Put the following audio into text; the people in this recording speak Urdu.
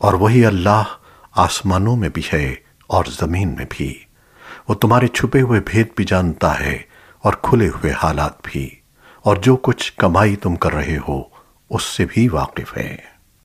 اور وہی اللہ آسمانوں میں بھی ہے اور زمین میں بھی۔ وہ تمہارے چھپے ہوئے بھید بھی جانتا ہے اور کھلے ہوئے حالات بھی۔ اور جو کچھ کمائی تم کر رہے ہو، اس سے بھی واقف ہے۔